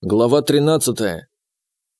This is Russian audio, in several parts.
Глава 13.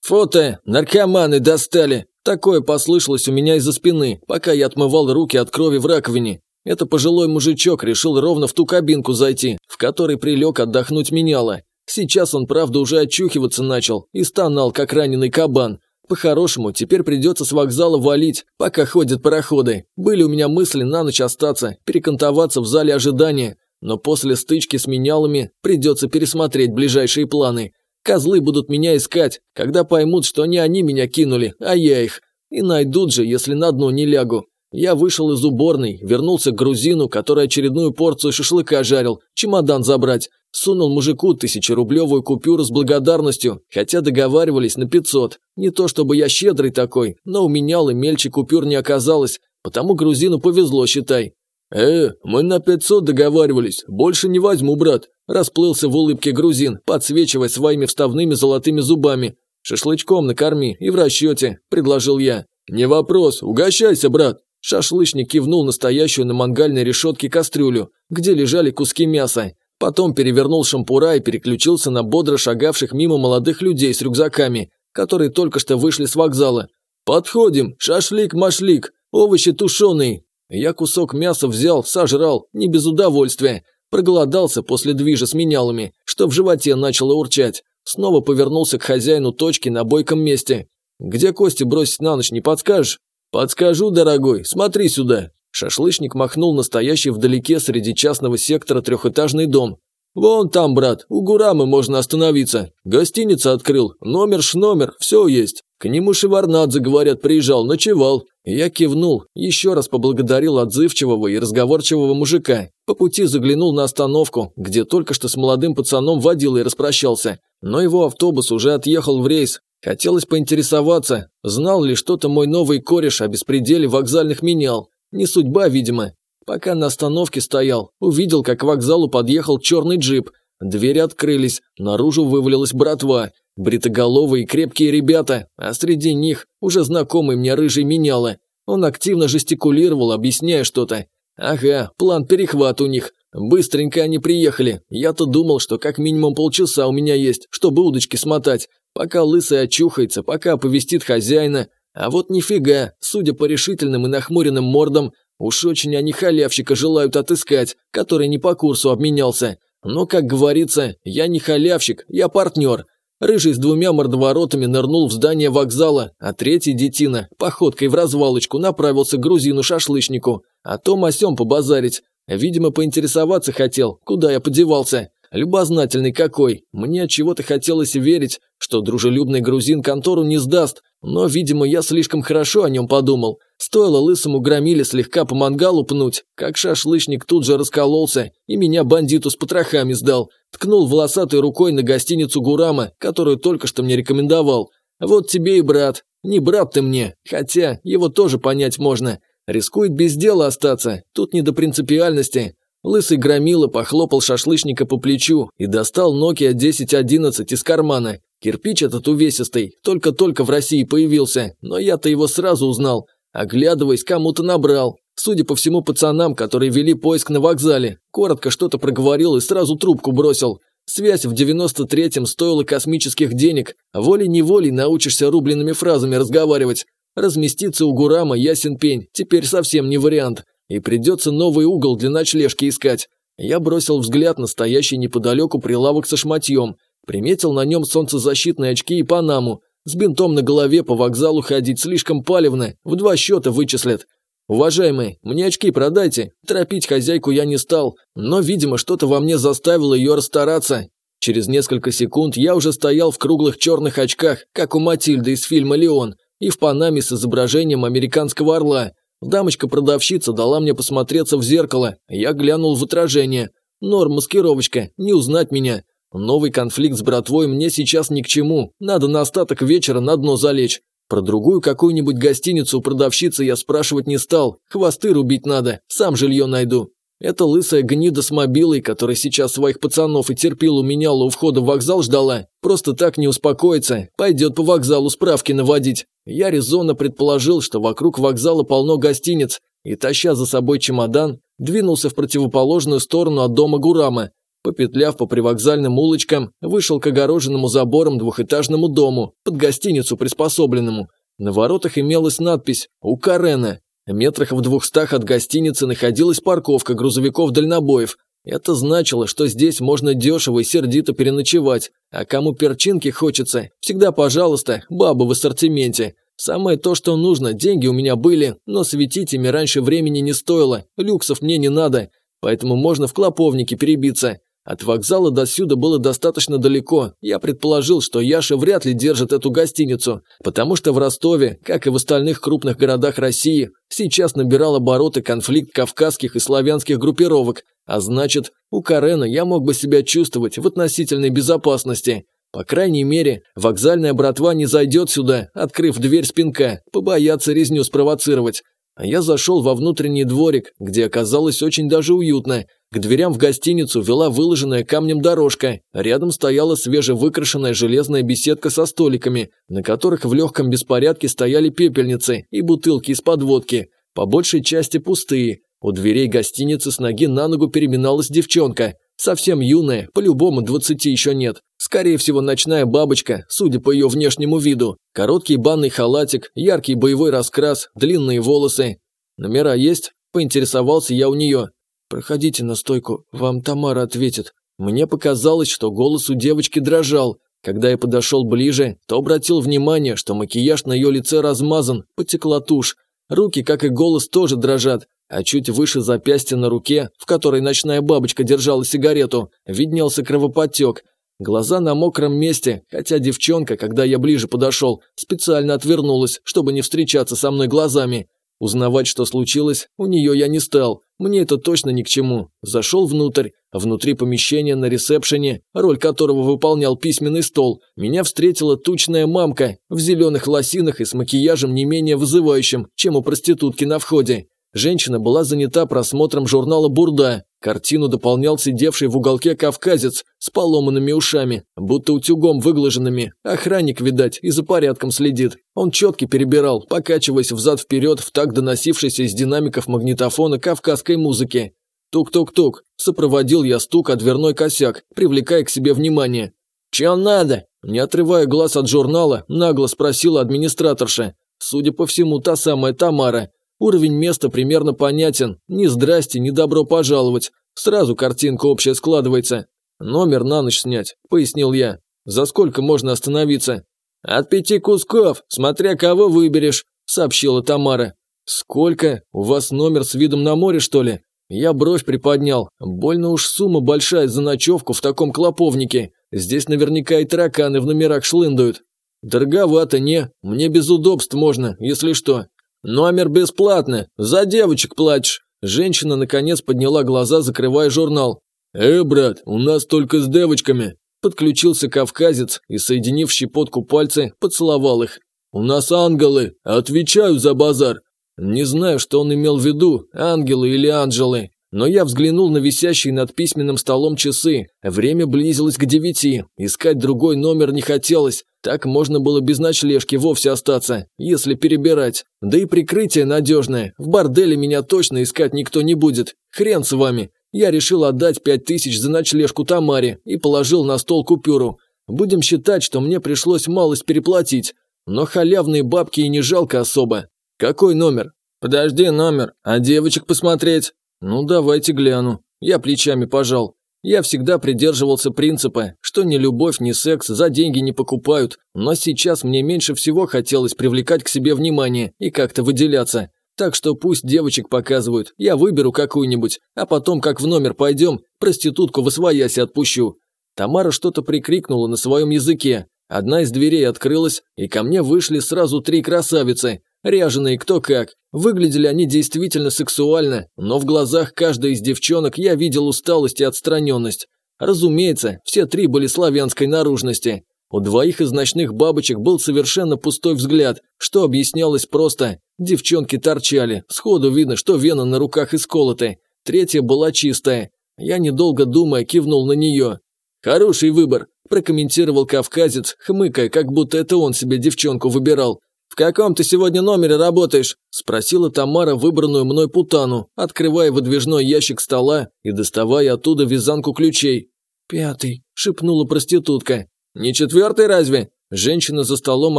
«Фото! Наркоманы достали!» Такое послышалось у меня из-за спины, пока я отмывал руки от крови в раковине. Это пожилой мужичок решил ровно в ту кабинку зайти, в которой прилег отдохнуть меняло. Сейчас он, правда, уже очухиваться начал и стонал, как раненый кабан. По-хорошему, теперь придется с вокзала валить, пока ходят пароходы. Были у меня мысли на ночь остаться, перекантоваться в зале ожидания, но после стычки с менялами придется пересмотреть ближайшие планы. Козлы будут меня искать, когда поймут, что не они меня кинули, а я их. И найдут же, если на дно не лягу. Я вышел из уборной, вернулся к грузину, который очередную порцию шашлыка жарил, чемодан забрать. Сунул мужику тысячерублевую купюру с благодарностью, хотя договаривались на 500. Не то чтобы я щедрый такой, но у меня и мельче купюр не оказалось, потому грузину повезло, считай. «Э, мы на 500 договаривались, больше не возьму, брат», Расплылся в улыбке грузин, подсвечивая своими вставными золотыми зубами. «Шашлычком накорми и в расчете», – предложил я. «Не вопрос, угощайся, брат». Шашлычник кивнул настоящую на мангальной решетке кастрюлю, где лежали куски мяса. Потом перевернул шампура и переключился на бодро шагавших мимо молодых людей с рюкзаками, которые только что вышли с вокзала. «Подходим, шашлик-машлик, овощи тушеные». Я кусок мяса взял, сожрал, не без удовольствия, Проголодался после движа с менялами, что в животе начало урчать. Снова повернулся к хозяину точки на бойком месте. «Где кости бросить на ночь, не подскажешь?» «Подскажу, дорогой, смотри сюда». Шашлычник махнул настоящий вдалеке среди частного сектора трехэтажный дом. «Вон там, брат, у Гурамы можно остановиться. Гостиница открыл, номер ш номер, все есть. К нему Шеварнадзе, говорят, приезжал, ночевал. Я кивнул, еще раз поблагодарил отзывчивого и разговорчивого мужика. По пути заглянул на остановку, где только что с молодым пацаном водил и распрощался. Но его автобус уже отъехал в рейс. Хотелось поинтересоваться, знал ли что-то мой новый кореш о беспределе вокзальных менял. Не судьба, видимо. Пока на остановке стоял, увидел, как к вокзалу подъехал черный джип. Двери открылись, наружу вывалилась братва. Бритоголовые крепкие ребята, а среди них уже знакомый мне рыжий меняло. Он активно жестикулировал, объясняя что-то. Ага, план перехват у них. Быстренько они приехали. Я-то думал, что как минимум полчаса у меня есть, чтобы удочки смотать. Пока лысый очухается, пока оповестит хозяина. А вот нифига, судя по решительным и нахмуренным мордам, уж очень они халявщика желают отыскать, который не по курсу обменялся. Но, как говорится, я не халявщик, я партнер. Рыжий с двумя мордоворотами нырнул в здание вокзала, а третий детина походкой в развалочку направился к грузину-шашлычнику, а то масем побазарить. Видимо, поинтересоваться хотел, куда я подевался. Любознательный какой. Мне от чего-то хотелось верить, что дружелюбный грузин контору не сдаст, но, видимо, я слишком хорошо о нем подумал. Стоило лысому громиле слегка по мангалу пнуть, как шашлычник тут же раскололся и меня бандиту с потрохами сдал. Ткнул волосатой рукой на гостиницу Гурама, которую только что мне рекомендовал. Вот тебе и брат. Не брат ты мне, хотя его тоже понять можно. Рискует без дела остаться, тут не до принципиальности. Лысый громила похлопал шашлычника по плечу и достал Nokia 1011 из кармана. Кирпич этот увесистый, только-только в России появился, но я-то его сразу узнал. Оглядываясь, кому-то набрал. Судя по всему пацанам, которые вели поиск на вокзале. Коротко что-то проговорил и сразу трубку бросил. Связь в 93-м стоила космических денег. Волей-неволей научишься рубленными фразами разговаривать. Разместиться у Гурама ясен пень, теперь совсем не вариант. И придется новый угол для ночлежки искать. Я бросил взгляд на стоящий неподалеку прилавок со шматьем. Приметил на нем солнцезащитные очки и панаму. С бинтом на голове по вокзалу ходить слишком палевно, в два счета вычислят. «Уважаемый, мне очки продайте». Торопить хозяйку я не стал, но, видимо, что-то во мне заставило ее расстараться. Через несколько секунд я уже стоял в круглых черных очках, как у Матильды из фильма «Леон», и в панаме с изображением американского орла. Дамочка-продавщица дала мне посмотреться в зеркало, я глянул в отражение. Норм, маскировочка, не узнать меня. Новый конфликт с братвой мне сейчас ни к чему, надо на остаток вечера на дно залечь. Про другую какую-нибудь гостиницу у продавщицы я спрашивать не стал, хвосты рубить надо, сам жилье найду. Эта лысая гнида с мобилой, которая сейчас своих пацанов и терпила у меня у входа в вокзал ждала, просто так не успокоится, пойдет по вокзалу справки наводить. Я резонно предположил, что вокруг вокзала полно гостиниц, и, таща за собой чемодан, двинулся в противоположную сторону от дома Гурама. Попетляв по привокзальным улочкам, вышел к огороженному забором двухэтажному дому, под гостиницу приспособленному. На воротах имелась надпись «У Карена». Метрах в двухстах от гостиницы находилась парковка грузовиков-дальнобоев. Это значило, что здесь можно дешево и сердито переночевать. А кому перчинки хочется, всегда пожалуйста, баба в ассортименте. Самое то, что нужно, деньги у меня были, но светить ими раньше времени не стоило, люксов мне не надо, поэтому можно в клоповнике перебиться. От вокзала до сюда было достаточно далеко. Я предположил, что Яша вряд ли держит эту гостиницу, потому что в Ростове, как и в остальных крупных городах России, сейчас набирал обороты конфликт кавказских и славянских группировок, а значит, у Карена я мог бы себя чувствовать в относительной безопасности. По крайней мере, вокзальная братва не зайдет сюда, открыв дверь спинка, побоятся резню спровоцировать. Я зашел во внутренний дворик, где оказалось очень даже уютно. К дверям в гостиницу вела выложенная камнем дорожка. Рядом стояла свежевыкрашенная железная беседка со столиками, на которых в легком беспорядке стояли пепельницы и бутылки из-под водки, по большей части пустые. У дверей гостиницы с ноги на ногу переминалась девчонка. Совсем юная, по-любому двадцати еще нет. Скорее всего, ночная бабочка, судя по ее внешнему виду. Короткий банный халатик, яркий боевой раскрас, длинные волосы. Номера есть? Поинтересовался я у нее. «Проходите на стойку, вам Тамара ответит». Мне показалось, что голос у девочки дрожал. Когда я подошел ближе, то обратил внимание, что макияж на ее лице размазан, потекла тушь. Руки, как и голос, тоже дрожат, а чуть выше запястья на руке, в которой ночная бабочка держала сигарету, виднелся кровоподтек. Глаза на мокром месте, хотя девчонка, когда я ближе подошел, специально отвернулась, чтобы не встречаться со мной глазами. Узнавать, что случилось, у нее я не стал. Мне это точно ни к чему. Зашел внутрь. Внутри помещения на ресепшене, роль которого выполнял письменный стол, меня встретила тучная мамка в зеленых лосинах и с макияжем не менее вызывающим, чем у проститутки на входе. Женщина была занята просмотром журнала «Бурда». Картину дополнял сидевший в уголке кавказец с поломанными ушами, будто утюгом выглаженными. Охранник, видать, и за порядком следит. Он четки перебирал, покачиваясь взад-вперед в так доносившейся из динамиков магнитофона кавказской музыки. Тук-тук-тук. Сопроводил я стук о дверной косяк, привлекая к себе внимание. «Чё надо?» Не отрывая глаз от журнала, нагло спросила администраторша. Судя по всему, та самая Тамара. Уровень места примерно понятен. Ни здрасте, ни добро пожаловать. Сразу картинка общая складывается. Номер на ночь снять, пояснил я. За сколько можно остановиться? От пяти кусков, смотря кого выберешь, сообщила Тамара. Сколько? У вас номер с видом на море, что ли? Я бровь приподнял. Больно уж сумма большая за ночевку в таком клоповнике. Здесь наверняка и тараканы в номерах шлындают. Дороговато, не? Мне без удобств можно, если что. «Номер бесплатно. За девочек платишь». Женщина, наконец, подняла глаза, закрывая журнал. «Э, брат, у нас только с девочками». Подключился кавказец и, соединив щепотку пальцы, поцеловал их. «У нас ангелы. Отвечаю за базар». Не знаю, что он имел в виду, ангелы или анжелы. Но я взглянул на висящие над письменным столом часы. Время близилось к девяти. Искать другой номер не хотелось. Так можно было без ночлежки вовсе остаться, если перебирать. Да и прикрытие надежное. В борделе меня точно искать никто не будет. Хрен с вами. Я решил отдать пять тысяч за ночлежку Тамаре и положил на стол купюру. Будем считать, что мне пришлось малость переплатить. Но халявные бабки и не жалко особо. Какой номер? Подожди номер, а девочек посмотреть? «Ну, давайте гляну». Я плечами пожал. Я всегда придерживался принципа, что ни любовь, ни секс за деньги не покупают, но сейчас мне меньше всего хотелось привлекать к себе внимание и как-то выделяться. Так что пусть девочек показывают, я выберу какую-нибудь, а потом, как в номер пойдем, проститутку в освоясь отпущу. Тамара что-то прикрикнула на своем языке. Одна из дверей открылась, и ко мне вышли сразу три красавицы. Ряженые кто как. Выглядели они действительно сексуально, но в глазах каждой из девчонок я видел усталость и отстраненность. Разумеется, все три были славянской наружности. У двоих из ночных бабочек был совершенно пустой взгляд, что объяснялось просто. Девчонки торчали, сходу видно, что вена на руках исколоты. Третья была чистая. Я, недолго думая, кивнул на нее. «Хороший выбор», – прокомментировал кавказец, хмыкая, как будто это он себе девчонку выбирал. «В каком ты сегодня номере работаешь?» – спросила Тамара выбранную мной путану, открывая выдвижной ящик стола и доставая оттуда вязанку ключей. «Пятый», – шепнула проститутка. «Не четвертый разве?» Женщина за столом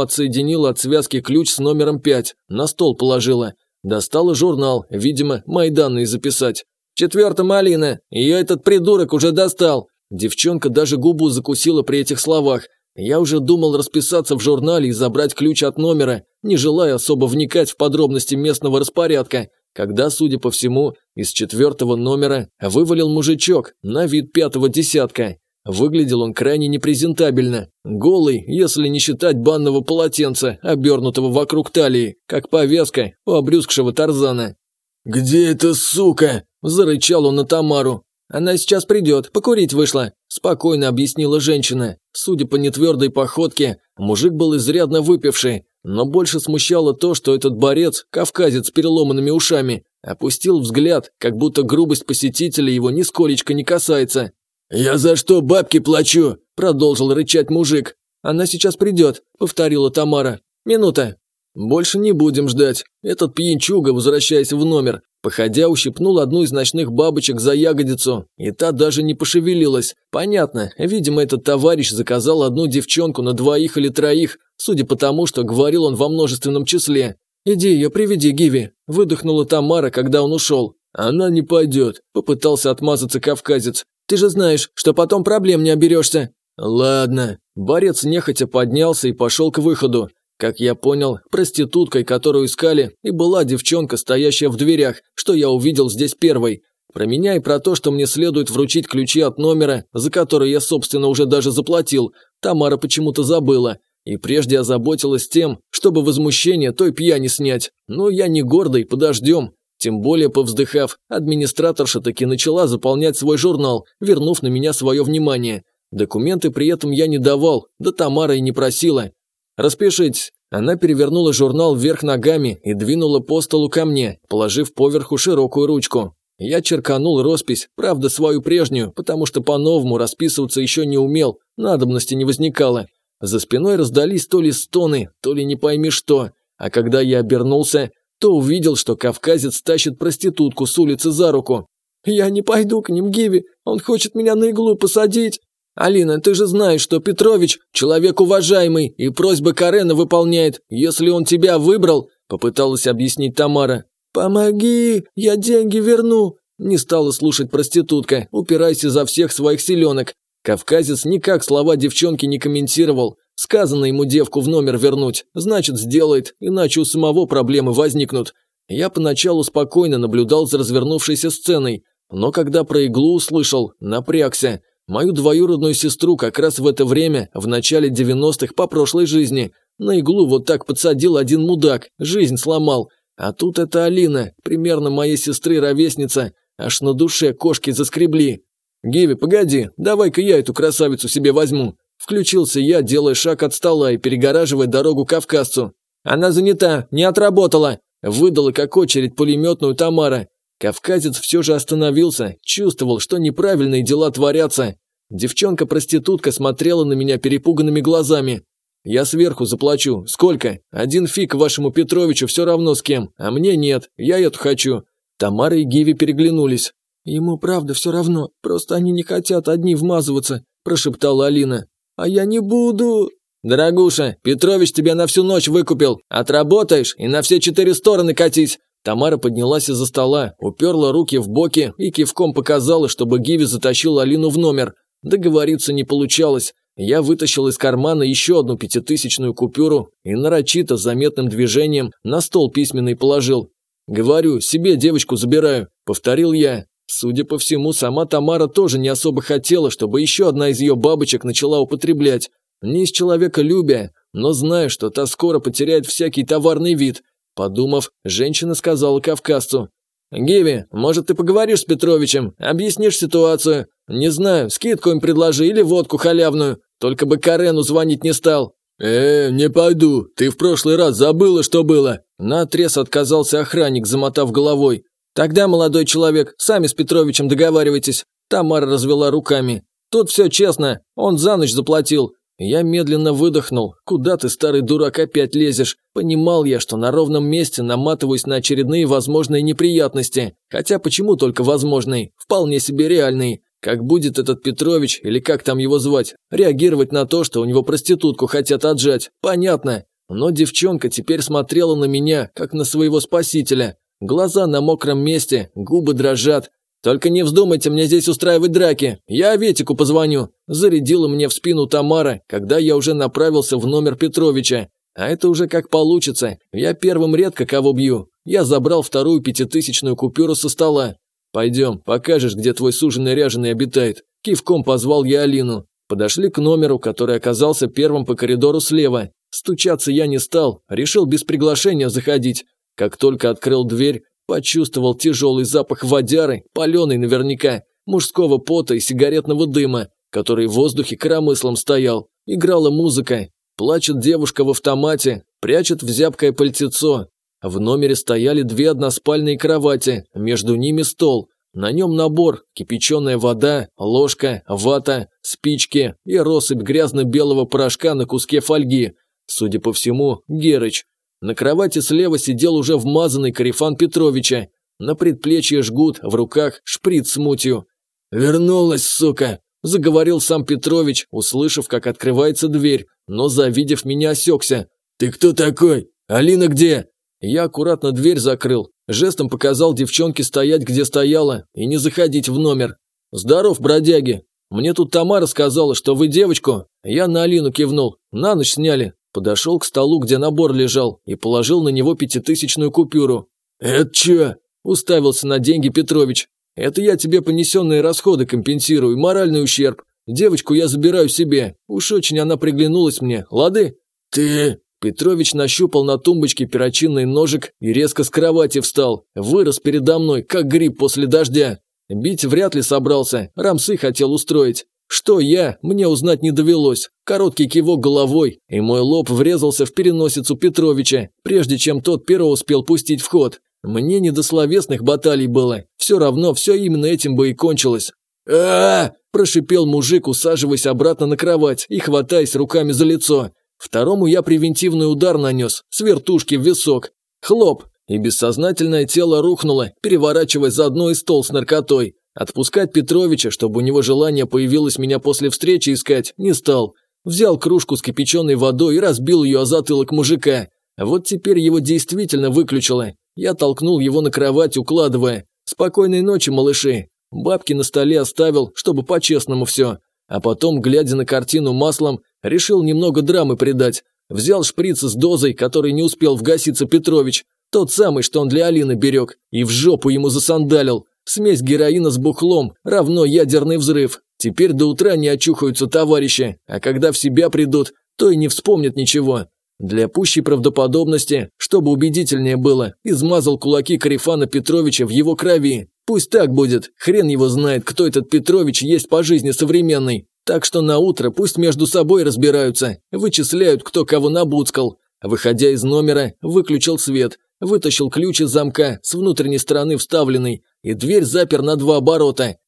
отсоединила от связки ключ с номером пять, на стол положила. Достала журнал, видимо, мои данные записать. «В четвертом Алина, ее этот придурок уже достал!» Девчонка даже губу закусила при этих словах. Я уже думал расписаться в журнале и забрать ключ от номера, не желая особо вникать в подробности местного распорядка, когда, судя по всему, из четвертого номера вывалил мужичок на вид пятого десятка. Выглядел он крайне непрезентабельно, голый, если не считать банного полотенца, обернутого вокруг талии, как повязка у обрюзгшего Тарзана. «Где эта сука?» – зарычал он на Тамару. «Она сейчас придет, покурить вышла», – спокойно объяснила женщина. Судя по нетвердой походке, мужик был изрядно выпивший, но больше смущало то, что этот борец, кавказец с переломанными ушами, опустил взгляд, как будто грубость посетителя его нисколечко не касается. «Я за что бабки плачу?» – продолжил рычать мужик. «Она сейчас придет», – повторила Тамара. «Минута». «Больше не будем ждать». Этот пьянчуга, возвращаясь в номер, походя, ущипнул одну из ночных бабочек за ягодицу, и та даже не пошевелилась. Понятно, видимо, этот товарищ заказал одну девчонку на двоих или троих, судя по тому, что говорил он во множественном числе. «Иди ее приведи, Гиви», – выдохнула Тамара, когда он ушел. «Она не пойдет», – попытался отмазаться кавказец. «Ты же знаешь, что потом проблем не оберешься». «Ладно». Борец нехотя поднялся и пошел к выходу. Как я понял, проституткой, которую искали, и была девчонка, стоящая в дверях, что я увидел здесь первой. Про меня и про то, что мне следует вручить ключи от номера, за который я, собственно, уже даже заплатил, Тамара почему-то забыла. И прежде озаботилась тем, чтобы возмущение той пьяни снять. Но я не гордый, подождем. Тем более, повздыхав, администраторша таки начала заполнять свой журнал, вернув на меня свое внимание. Документы при этом я не давал, да Тамара и не просила. «Распишитесь». Она перевернула журнал вверх ногами и двинула по столу ко мне, положив поверху широкую ручку. Я черканул роспись, правда свою прежнюю, потому что по-новому расписываться еще не умел, надобности не возникало. За спиной раздались то ли стоны, то ли не пойми что. А когда я обернулся, то увидел, что кавказец тащит проститутку с улицы за руку. «Я не пойду к ним, Гиви, он хочет меня на иглу посадить». «Алина, ты же знаешь, что Петрович – человек уважаемый и просьбы Карена выполняет, если он тебя выбрал», – попыталась объяснить Тамара. «Помоги, я деньги верну», – не стала слушать проститутка, упираясь изо всех своих силенок. Кавказец никак слова девчонки не комментировал. Сказано ему девку в номер вернуть, значит сделает, иначе у самого проблемы возникнут. Я поначалу спокойно наблюдал за развернувшейся сценой, но когда про иглу услышал, напрягся. Мою двоюродную сестру как раз в это время, в начале 90-х по прошлой жизни, на иглу вот так подсадил один мудак, жизнь сломал. А тут это Алина, примерно моей сестры ровесница, аж на душе кошки заскребли. «Гиви, погоди, давай-ка я эту красавицу себе возьму». Включился я, делая шаг от стола и перегораживая дорогу кавказцу. «Она занята, не отработала!» Выдала как очередь пулеметную Тамара. Кавказец все же остановился, чувствовал, что неправильные дела творятся. Девчонка-проститутка смотрела на меня перепуганными глазами. «Я сверху заплачу. Сколько? Один фиг вашему Петровичу все равно с кем, а мне нет, я эту хочу». Тамара и Гиви переглянулись. «Ему правда все равно, просто они не хотят одни вмазываться», – прошептала Алина. «А я не буду...» «Дорогуша, Петрович тебя на всю ночь выкупил. Отработаешь и на все четыре стороны катись». Тамара поднялась из-за стола, уперла руки в боки и кивком показала, чтобы Гиви затащил Алину в номер. Договориться не получалось. Я вытащил из кармана еще одну пятитысячную купюру и нарочито заметным движением на стол письменный положил. «Говорю, себе девочку забираю», – повторил я. Судя по всему, сама Тамара тоже не особо хотела, чтобы еще одна из ее бабочек начала употреблять. Не из человеколюбия, но зная, что та скоро потеряет всякий товарный вид. Подумав, женщина сказала кавказцу. «Гиви, может, ты поговоришь с Петровичем, объяснишь ситуацию? Не знаю, скидку им предложи или водку халявную, только бы Карену звонить не стал». «Э, не пойду, ты в прошлый раз забыла, что было?» Наотрез отказался охранник, замотав головой. «Тогда, молодой человек, сами с Петровичем договаривайтесь». Тамара развела руками. «Тут все честно, он за ночь заплатил». Я медленно выдохнул. «Куда ты, старый дурак, опять лезешь?» Понимал я, что на ровном месте наматываюсь на очередные возможные неприятности. Хотя почему только возможные? Вполне себе реальные. Как будет этот Петрович, или как там его звать, реагировать на то, что у него проститутку хотят отжать, понятно. Но девчонка теперь смотрела на меня, как на своего спасителя. Глаза на мокром месте, губы дрожат. «Только не вздумайте мне здесь устраивать драки, я Ветику позвоню», зарядила мне в спину Тамара, когда я уже направился в номер Петровича. А это уже как получится, я первым редко кого бью. Я забрал вторую пятитысячную купюру со стола. «Пойдем, покажешь, где твой суженый ряженый обитает». Кивком позвал я Алину. Подошли к номеру, который оказался первым по коридору слева. Стучаться я не стал, решил без приглашения заходить. Как только открыл дверь, почувствовал тяжелый запах водяры, паленый наверняка, мужского пота и сигаретного дыма, который в воздухе коромыслом стоял. Играла музыка. Плачет девушка в автомате, прячет в зябкое пальтецо. В номере стояли две односпальные кровати, между ними стол. На нем набор, кипяченая вода, ложка, вата, спички и россыпь грязно-белого порошка на куске фольги. Судя по всему, Герыч. На кровати слева сидел уже вмазанный Карифан Петровича. На предплечье жгут, в руках шприц с мутью. «Вернулась, сука!» – заговорил сам Петрович, услышав, как открывается дверь, но, завидев меня, осекся. «Ты кто такой? Алина где?» Я аккуратно дверь закрыл, жестом показал девчонке стоять, где стояла, и не заходить в номер. «Здоров, бродяги! Мне тут Тамара сказала, что вы девочку». Я на Алину кивнул. «На ночь сняли. Подошел к столу, где набор лежал, и положил на него пятитысячную купюру. «Это чё?» – уставился на деньги Петрович. «Это я тебе понесенные расходы компенсирую, моральный ущерб. Девочку я забираю себе. Уж очень она приглянулась мне, лады?» «Ты...» Петрович нащупал на тумбочке перочинный ножик и резко с кровати встал. Вырос передо мной, как гриб после дождя. Бить вряд ли собрался, рамсы хотел устроить. Что я, мне узнать не довелось. Короткий кивок головой, и мой лоб врезался в переносицу Петровича, прежде чем тот перо успел пустить в ход. Мне не до словесных баталий было. Все равно все именно этим бы и кончилось. а, прошипел мужик, усаживаясь обратно на кровать и хватаясь руками за лицо. Второму я превентивный удар нанес, с вертушки в висок. Хлоп, и бессознательное тело рухнуло, переворачиваясь за одной стол с наркотой. Отпускать Петровича, чтобы у него желание появилось меня после встречи искать, не стал. Взял кружку с кипяченой водой и разбил ее о затылок мужика. Вот теперь его действительно выключило. Я толкнул его на кровать, укладывая. «Спокойной ночи, малыши». Бабки на столе оставил, чтобы по-честному все. А потом, глядя на картину маслом, решил немного драмы придать. Взял шприц с дозой, который не успел вгаситься Петрович. Тот самый, что он для Алины берег. И в жопу ему засандалил. Смесь героина с бухлом равно ядерный взрыв. Теперь до утра не очухаются товарищи, а когда в себя придут, то и не вспомнят ничего. Для пущей правдоподобности, чтобы убедительнее было, измазал кулаки Карифана Петровича в его крови. Пусть так будет, хрен его знает, кто этот Петрович есть по жизни современный. Так что на утро пусть между собой разбираются, вычисляют, кто кого набуцкал. Выходя из номера, выключил свет, вытащил ключ из замка, с внутренней стороны вставленный, и дверь запер на два оборота.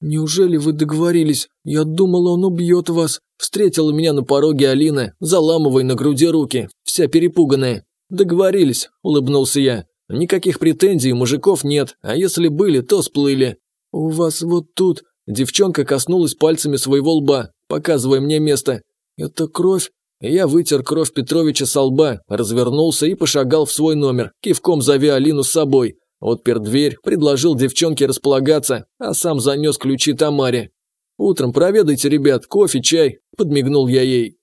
«Неужели вы договорились? Я думала, он убьет вас». Встретила меня на пороге Алина, заламывая на груди руки, вся перепуганная. «Договорились», – улыбнулся я. «Никаких претензий мужиков нет, а если были, то сплыли». «У вас вот тут...» Девчонка коснулась пальцами своего лба, показывая мне место. «Это кровь?» Я вытер кровь Петровича со лба, развернулся и пошагал в свой номер, кивком зовя Алину с собой. Отпер дверь, предложил девчонке располагаться, а сам занес ключи Тамаре. «Утром проведайте, ребят, кофе, чай», – подмигнул я ей.